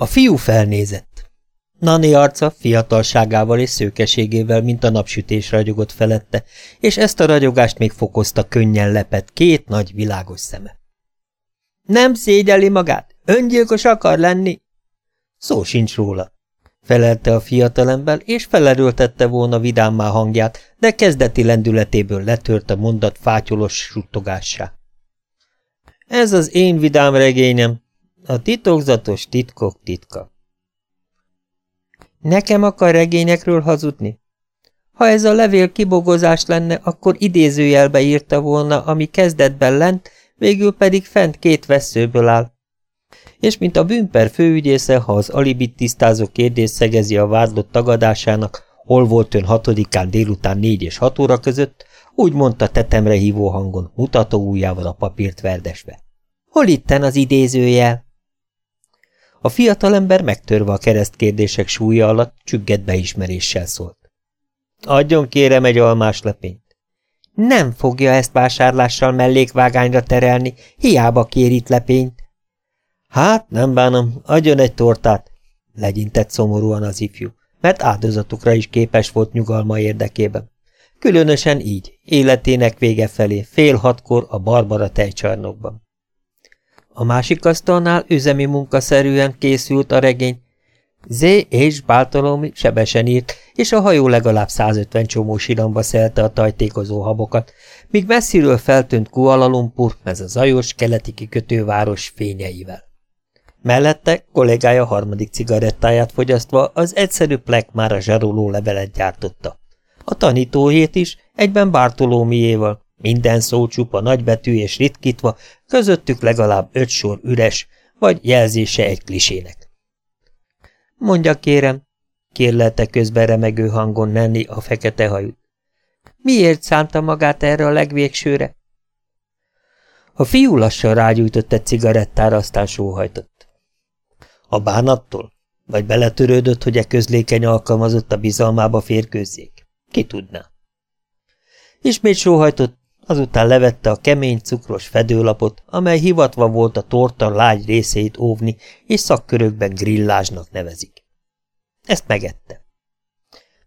A fiú felnézett. Nani arca fiatalságával és szőkeségével, mint a napsütés ragyogott felette, és ezt a ragyogást még fokozta könnyen lepett két nagy világos szeme. Nem szégyeli magát? Öngyilkos akar lenni? Szó sincs róla, felelte a fiatalember, és felerőltette volna vidámmá hangját, de kezdeti lendületéből letört a mondat fátyolos suttogássá. Ez az én vidám regényem, a titokzatos titkok titka. Nekem akar regényekről hazudni? Ha ez a levél kibogozás lenne, akkor idézőjelbe írta volna, ami kezdetben lent, végül pedig fent két veszőből áll. És mint a bűnper főügyésze, ha az alibit tisztázó kérdés szegezi a vádlott tagadásának, hol volt ön hatodikán délután négy és hat óra között, úgy mondta tetemre hívó hangon, mutató ujjával a papírt verdesve. Hol itten az idézőjel? A fiatalember megtörve a keresztkérdések súlya alatt csügged beismeréssel szólt. Adjon kérem egy almás lepényt. Nem fogja ezt vásárlással mellékvágányra terelni, hiába kér itt lepényt. Hát, nem bánom, adjon egy tortát, legyintett szomorúan az ifjú, mert áldozatukra is képes volt nyugalma érdekében. Különösen így, életének vége felé, fél hatkor a Barbara tejcsarnokban. A másik asztalnál üzemi munkaszerűen készült a regény. Z. és Báltalomi sebesen írt, és a hajó legalább 150 csomó silamba szelte a tajtékozó habokat, míg messziről feltűnt Kuala Lumpur, ez a zajos keleti kikötőváros fényeivel. Mellette kollégája harmadik cigarettáját fogyasztva az egyszerű plek már a zsaroló levelet gyártotta. A tanítóhét is egyben Bartolómiéval, minden szó csupa nagybetű és ritkítva, közöttük legalább öt sor üres, vagy jelzése egy klisének. Mondja kérem, kérlelte közben remegő hangon Nenni a fekete hajú. Miért szánta magát erre a legvégsőre? A fiú lassan rágyújtott egy cigarettára, aztán sóhajtott. A bánattól? Vagy beletörődött, hogy e közlékeny alkalmazott a bizalmába férkőzzék? Ki tudná? Ismét sóhajtott, Azután levette a kemény, cukros fedőlapot, amely hivatva volt a torta lágy részeit óvni, és szakkörökben grillázsnak nevezik. Ezt megette.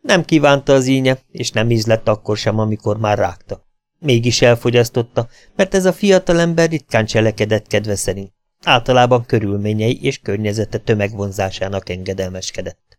Nem kívánta az ínye, és nem ízlett akkor sem, amikor már rágta. Mégis elfogyasztotta, mert ez a fiatalember ritkán cselekedett kedve szerint. Általában körülményei és környezete tömegvonzásának engedelmeskedett.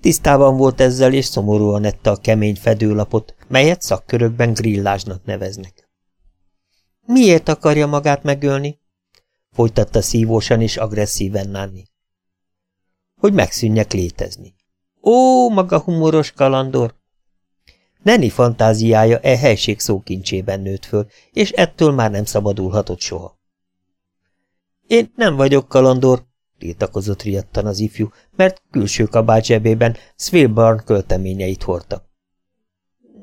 Tisztában volt ezzel, és szomorúan ette a kemény fedőlapot, melyet szakkörökben grillázsnak neveznek. Miért akarja magát megölni? Folytatta szívósan és agresszíven Nanni. Hogy megszűnjek létezni. Ó, maga humoros kalandor! Neni fantáziája e helység szókincsében nőtt föl, és ettől már nem szabadulhatott soha. Én nem vagyok kalandor, tiltakozott riadtan az ifjú, mert külső kabát zsebében Swilburn költeményeit hordta.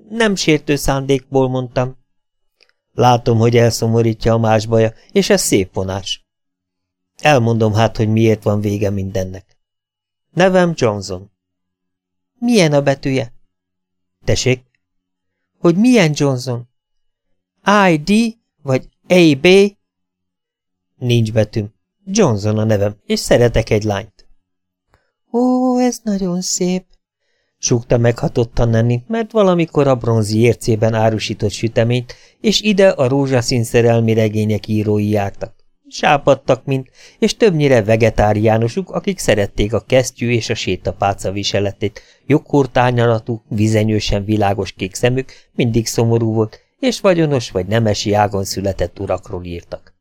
Nem sértő szándékból mondtam. Látom, hogy elszomorítja a más baja, és ez szép vonás. Elmondom hát, hogy miért van vége mindennek. Nevem Johnson. Milyen a betűje? Tessék? Hogy milyen Johnson? I.D. vagy A.B. Nincs betűm. Johnson a nevem, és szeretek egy lányt. Ó, ez nagyon szép, súgta meghatottan Nenni, mert valamikor a bronzi ércében árusított süteményt, és ide a rózsaszín szerelmi regények írói jártak. Sápadtak mint, és többnyire vegetáriánusuk, akik szerették a kesztyű és a sétapáca viseletét, joghurtányalatú, vizenyősen világos kék szemük mindig szomorú volt, és vagyonos vagy nemesi ágon született urakról írtak.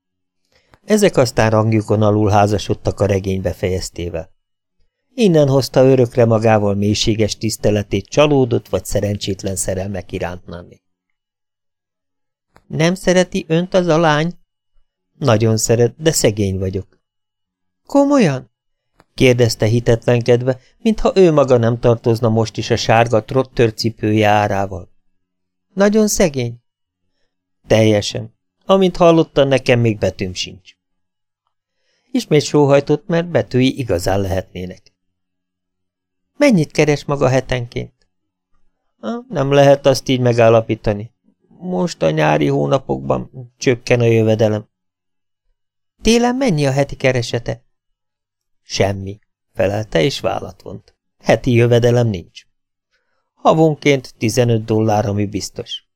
Ezek aztán rangjukon alul házasodtak a regény befejeztével. Innen hozta örökre magával mélységes tiszteletét csalódott vagy szerencsétlen szerelmek iránt Nanni. Nem szereti önt az a lány? Nagyon szeret, de szegény vagyok. Komolyan? kérdezte hitetlenkedve, mintha ő maga nem tartozna most is a sárga trotter cipője árával. Nagyon szegény? Teljesen. Amint hallotta, nekem még betűm sincs. Ismét sóhajtott, mert betűi igazán lehetnének. Mennyit keres maga hetenként? Nem lehet azt így megállapítani. Most a nyári hónapokban csökken a jövedelem. Télen mennyi a heti keresete? Semmi, felelte és vállat vont. Heti jövedelem nincs. Havonként 15 dollár, ami biztos.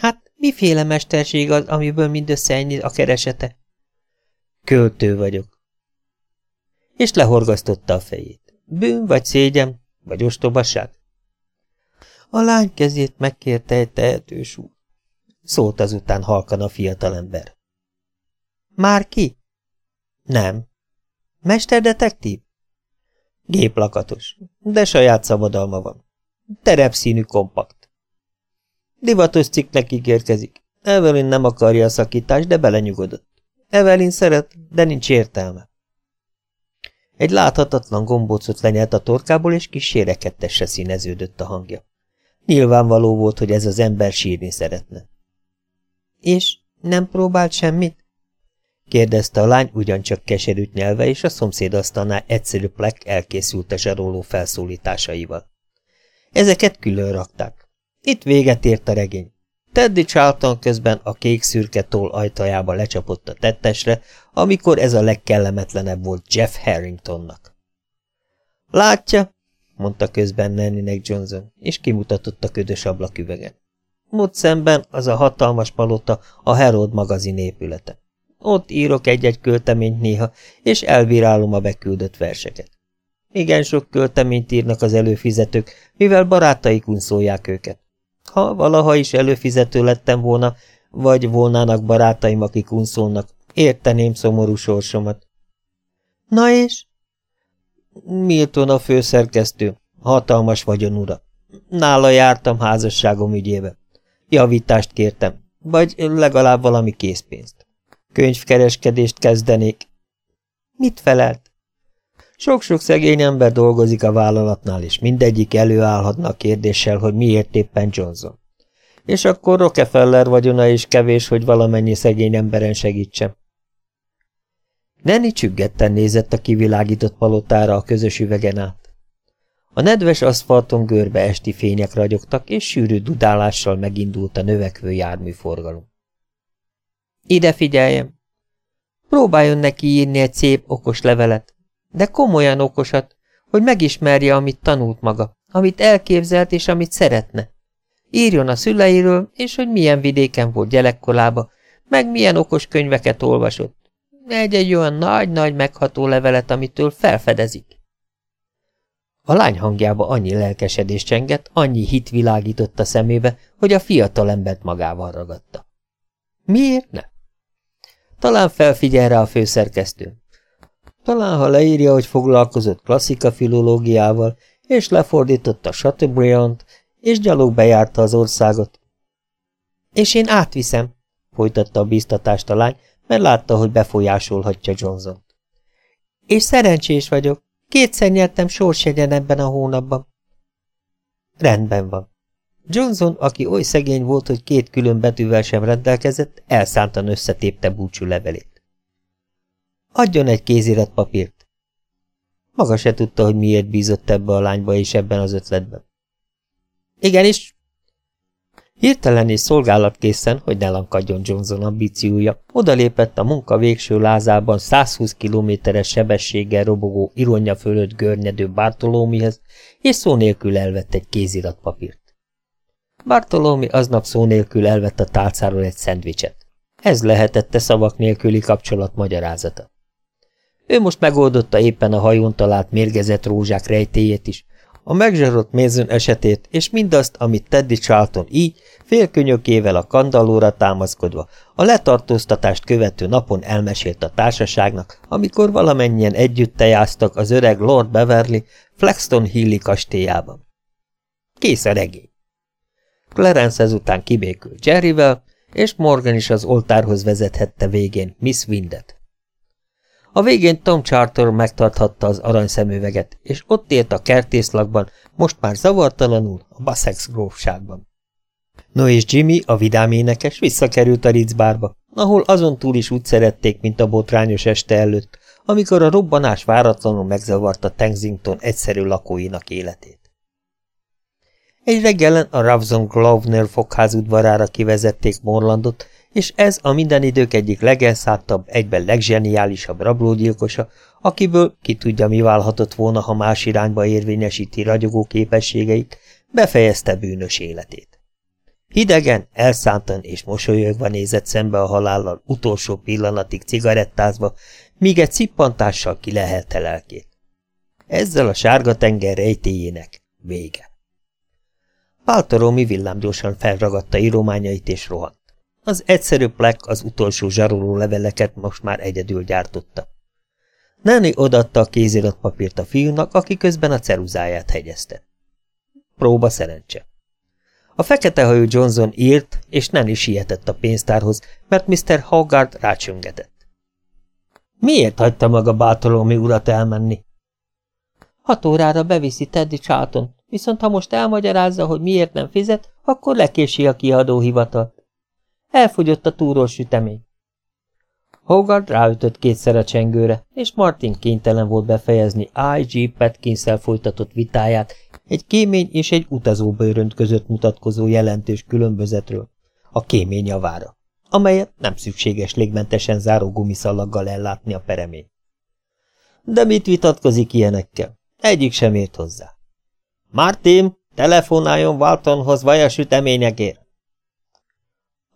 Hát, miféle mesterség az, amiből mindössze ennyi a keresete? Költő vagyok. És lehorgasztotta a fejét. Bűn vagy szégyen, vagy ostobaság? A lány kezét megkérte egy tehetős úr. Szólt azután halkan a fiatalember. Már ki? Nem. Mesterdetektív? Géplakatos, de saját szabadalma van. Terepszínű kompakt. Divatos cikknek ígérkezik. Evelyn nem akarja a szakítást, de belenyugodott. Evelyn szeret, de nincs értelme. Egy láthatatlan gombócot lenyelt a torkából, és kis sérekettesre színeződött a hangja. Nyilvánvaló volt, hogy ez az ember sírni szeretne. És nem próbált semmit? kérdezte a lány ugyancsak keserűt nyelve, és a szomszéd asztalnál egyszerű plek elkészült a zsaroló felszólításaival. Ezeket külön rakták. Itt véget ért a regény. Teddy Charlton közben a kék-szürke toll ajtajába lecsapott a tettesre, amikor ez a legkellemetlenebb volt Jeff Harringtonnak. Látja, mondta közben Nannynek Johnson, és kimutatott a ködös ablaküvegen. Ott szemben az a hatalmas palota a Herald magazin épülete. Ott írok egy-egy költeményt néha, és elbírálom a beküldött verseket. Igen sok költeményt írnak az előfizetők, mivel barátaik unszolják őket. Ha valaha is előfizető lettem volna, vagy volnának barátaim, akik unszolnak, érteném szomorú sorsomat. Na és? Milton a főszerkesztő, hatalmas vagyon ura. Nála jártam házasságom ügyébe. Javítást kértem, vagy legalább valami készpénzt. Könyvkereskedést kezdenék. Mit felelt? Sok-sok szegény ember dolgozik a vállalatnál, és mindegyik előállhatna a kérdéssel, hogy miért éppen Johnson. És akkor Rockefeller vagyona is kevés, hogy valamennyi szegény emberen segítsem. Nenni csüggetten nézett a kivilágított palotára a közös üvegen át. A nedves aszfalton görbe esti fények ragyogtak, és sűrű dudálással megindult a növekvő járműforgalom. Ide figyeljem! Próbáljon neki írni egy szép, okos levelet, de komolyan okosat, hogy megismerje, amit tanult maga, amit elképzelt és amit szeretne. Írjon a szüleiről, és hogy milyen vidéken volt gyerekkolába, meg milyen okos könyveket olvasott. Egy-egy olyan nagy-nagy megható levelet, amitől felfedezik. A lány hangjába annyi lelkesedés csengett, annyi hit világított a szemébe, hogy a fiatal embert magával ragadta. Miért ne? Talán felfigyel rá a főszerkesztő. Talán, ha leírja, hogy foglalkozott klasszika filológiával, és lefordította Chateaubriand, és gyalog bejárta az országot. És én átviszem, folytatta a bíztatást a lány, mert látta, hogy befolyásolhatja Johnson. És szerencsés vagyok. Kétszer nyertem sorsjegyen ebben a hónapban. Rendben van. Johnson, aki oly szegény volt, hogy két külön betűvel sem rendelkezett, elszántan összetépte búcsú levelét. Adjon egy kézirat papírt. Maga se tudta, hogy miért bízott ebbe a lányba és ebben az ötletben. Igenis, Hirtelen és szolgálatkészen, hogy ne lankadjon Johnson ambíciója, odalépett a munka végső lázában 120 kilométeres sebességgel robogó ironya fölött görnyedő Bartolómihez, és szó nélkül elvett egy kéziratpapírt. Bartolómi aznap szó nélkül elvett a tálcáról egy szendvicset. Ez lehetette szavak nélküli kapcsolat magyarázata. Ő most megoldotta éppen a hajón talált mérgezett rózsák rejtéjét is, a megzsarott mézön esetét, és mindazt, amit Teddy Charlton így, félkönyökével a kandallóra támaszkodva, a letartóztatást követő napon elmesélt a társaságnak, amikor valamennyien együtt tejáztak az öreg Lord Beverly Flexton Hilli kastélyában. Kész a regény. Clarence ezután kibékült Jerryvel, és Morgan is az oltárhoz vezethette végén Miss Windet. A végén Tom Charter megtarthatta az aranyszemüveget, és ott élt a kertészlakban, most már zavartalanul a Bassex grófságban. No és Jimmy, a vidám énekes, visszakerült a Ritzbárba, ahol azon túl is úgy szerették, mint a botrányos este előtt, amikor a robbanás váratlanul megzavarta Tensington egyszerű lakóinak életét. Egy reggelen a Ravzon Glovner fogház udvarára kivezették Morlandot, és ez a minden idők egyik legelszálltabb, egyben legzseniálisabb rablógyilkosa, akiből ki tudja, mi válhatott volna, ha más irányba érvényesíti ragyogó képességeit, befejezte bűnös életét. Hidegen, elszántan és mosolyogva nézett szembe a halállal utolsó pillanatig cigarettázva, míg egy cippantással kilehelte lelkét. Ezzel a sárga tenger rejtéjének vége. Páltaromi villámgyorsan felragadta írományait és rohant. Az egyszerű plek az utolsó zsaroló leveleket most már egyedül gyártotta. Nanny odatta a kéziratpapírt a fiúnak, aki közben a ceruzáját hegyezte. Próba szerencse. A fekete hajú Johnson írt, és Nanny sietett a pénztárhoz, mert Mr. Hogarth rácsöngetett. Miért hagyta maga Bátolomi urat elmenni? Hat órára beviszi Teddy Charlton, viszont ha most elmagyarázza, hogy miért nem fizet, akkor lekési a kiadóhivatalt. Elfogyott a túrós sütemény. Hogarth ráütött kétszer a csengőre, és Martin kénytelen volt befejezni I.G. petkins folytatott vitáját egy kémény és egy utazóbőrönt között mutatkozó jelentős különbözetről, a kémény javára, amelyet nem szükséges légmentesen záró gumiszalaggal ellátni a peremény. De mit vitatkozik ilyenekkel? Egyik sem ért hozzá. Martin, telefonáljon Waltonhoz vajasüteményekért!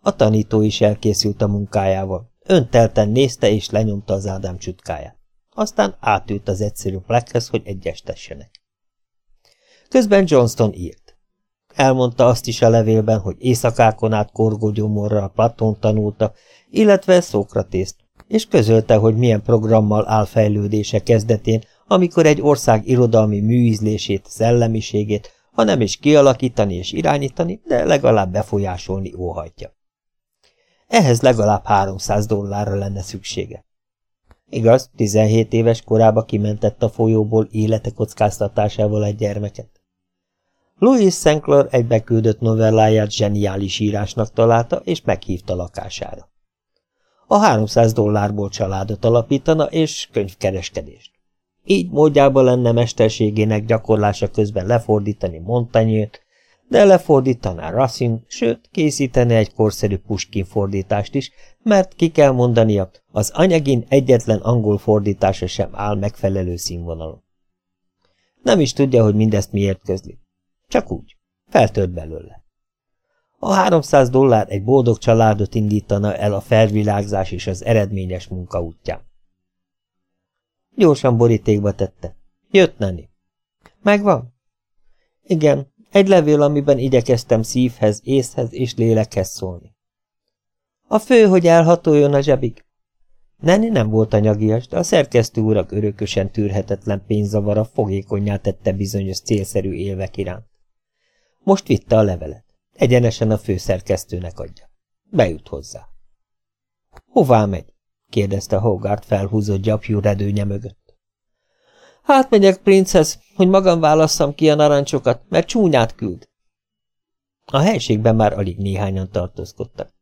A tanító is elkészült a munkájával. Öntelten nézte és lenyomta az Ádám csutkáját. Aztán átült az egyszerű plekhez, hogy egyestessenek. Közben Johnston írt. Elmondta azt is a levélben, hogy éjszakákon át korgógyomorral Platón tanulta, illetve Szókratészt, és közölte, hogy milyen programmal áll fejlődése kezdetén, amikor egy ország irodalmi műízlését, szellemiségét, ha nem is kialakítani és irányítani, de legalább befolyásolni óhajtja. Ehhez legalább 300 dollárra lenne szüksége. Igaz, 17 éves korába kimentett a folyóból élete kockáztatásával egy gyermeket. Louis Sinclair egy beküldött novelláját zseniális írásnak találta, és meghívta lakására. A 300 dollárból családot alapítana, és könyvkereskedést. Így módjába lenne mesterségének gyakorlása közben lefordítani Montagnét, de lefordítaná Racine, sőt, készítene egy korszerű Puskin fordítást is, mert ki kell mondania, az anyagin egyetlen angol fordítása sem áll megfelelő színvonalon. Nem is tudja, hogy mindezt miért közli. Csak úgy. Feltört belőle. A 300 dollár egy boldog családot indítana el a felvilágzás és az eredményes munka útján. Gyorsan borítékba tette. Jött Nani. Megvan? Igen, egy levél, amiben igyekeztem szívhez, észhez és lélekhez szólni. A fő, hogy elhatoljon a zsebig. Neni nem volt anyagias, de a szerkesztő urak örökösen tűrhetetlen pénzavara fogékonyá tette bizonyos célszerű élvek iránt. Most vitte a levelet. Egyenesen a főszerkesztőnek adja. Bejut hozzá. Hová megy? Kérdezte Hogarth felhúzott gyapjú redőnye mögött. Hát megyek, princesz, hogy magam válasszam ki a narancsokat, mert csúnyát küld. A helységben már alig néhányan tartózkodtak.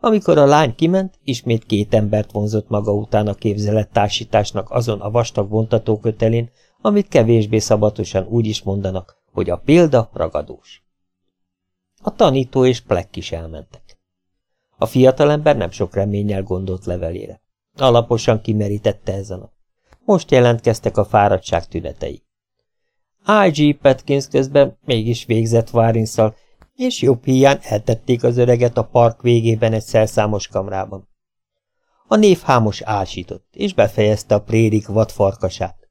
Amikor a lány kiment, ismét két embert vonzott maga után a képzelettársításnak azon a vastag vontatókötelén, amit kevésbé szabatosan úgy is mondanak, hogy a példa ragadós. A tanító és Plek is elmentek. A fiatalember nem sok reménnyel gondolt levelére. Alaposan kimerítette ezen a most jelentkeztek a fáradtság tünetei. I.G. Petkins közben mégis végzett Várinszal, és jobb hiány eltették az öreget a park végében egy szerszámos kamrában. A név hámos ásított, és befejezte a prérik vadfarkasát.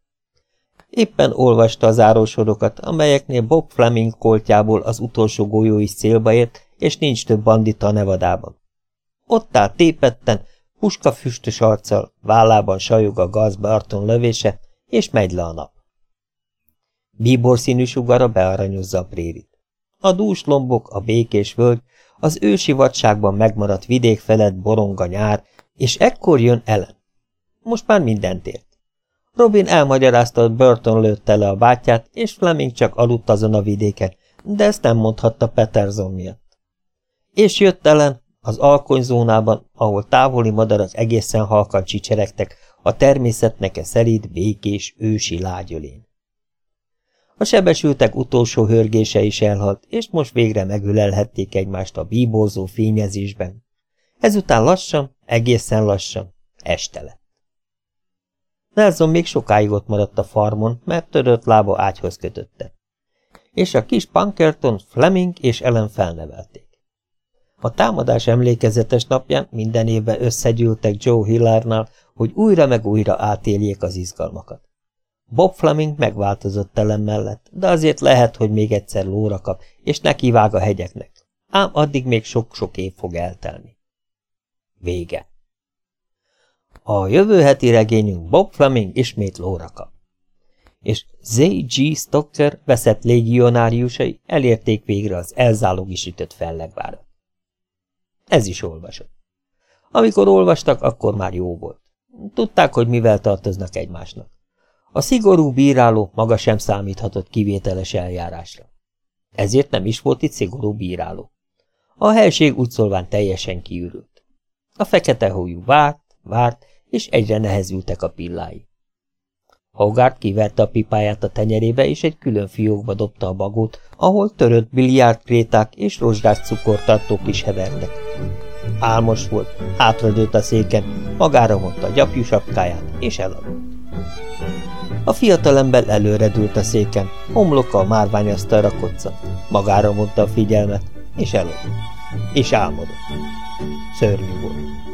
Éppen olvasta az árósorokat, amelyeknél Bob Fleming koltjából az utolsó golyó is célba ért, és nincs több bandita nevadában. Ott áll tépetten, Puska füstös arccal, vállában sajog a gaz Barton lövése, és megy le a nap. Bíbor színű sugara bearanyozza a prérit. A dús lombok, a békés völgy, az ősi vadságban megmaradt vidék felett boronga nyár, és ekkor jön Ellen. Most már mindent ért. Robin elmagyarázta, hogy Burton lőtte le a bátyját, és Fleming csak aludt azon a vidéken, de ezt nem mondhatta Peterson miatt. És jött Ellen, az alkonyzónában, ahol távoli madarak egészen halkan csicseregtek, a természetnek e szerint békés, ősi lágyölén. A sebesültek utolsó hörgése is elhalt, és most végre megülelhették egymást a bíborzó fényezésben. Ezután lassan, egészen lassan, este lett. Nelson még sokáig ott maradt a farmon, mert törött lába ágyhoz kötötte. És a kis Pankerton, Fleming és Ellen felnevelték. A támadás emlékezetes napján minden évben összegyűltek Joe Hillarnál, hogy újra meg újra átéljék az izgalmakat. Bob Fleming megváltozott elem mellett, de azért lehet, hogy még egyszer lóra kap, és neki vág a hegyeknek. Ám addig még sok-sok év fog eltelni. Vége. A jövő heti regényünk Bob Fleming ismét lóra kap. És Z.G. Stocker veszett légionáriusai elérték végre az elzálogisütött fellegvárat. Ez is olvasott. Amikor olvastak, akkor már jó volt. Tudták, hogy mivel tartoznak egymásnak. A szigorú bíráló maga sem számíthatott kivételes eljárásra. Ezért nem is volt itt szigorú bíráló. A helység szólván teljesen kiürült. A fekete hójú várt, várt, és egyre nehezültek a pillái. Hogarth kiverte a pipáját a tenyerébe, és egy külön fiókba dobta a bagót, ahol törött biliárdkréták és rozsdás cukortartók is hevertek. Álmos volt, hátradőtt a széken, magára mondta a gyapjú sapkáját, és elaludt. A fiatalember előredült a széken, homloka a márványasztalra kocca, magára mondta a figyelmet, és elaludt. És álmodott. Szörnyű volt.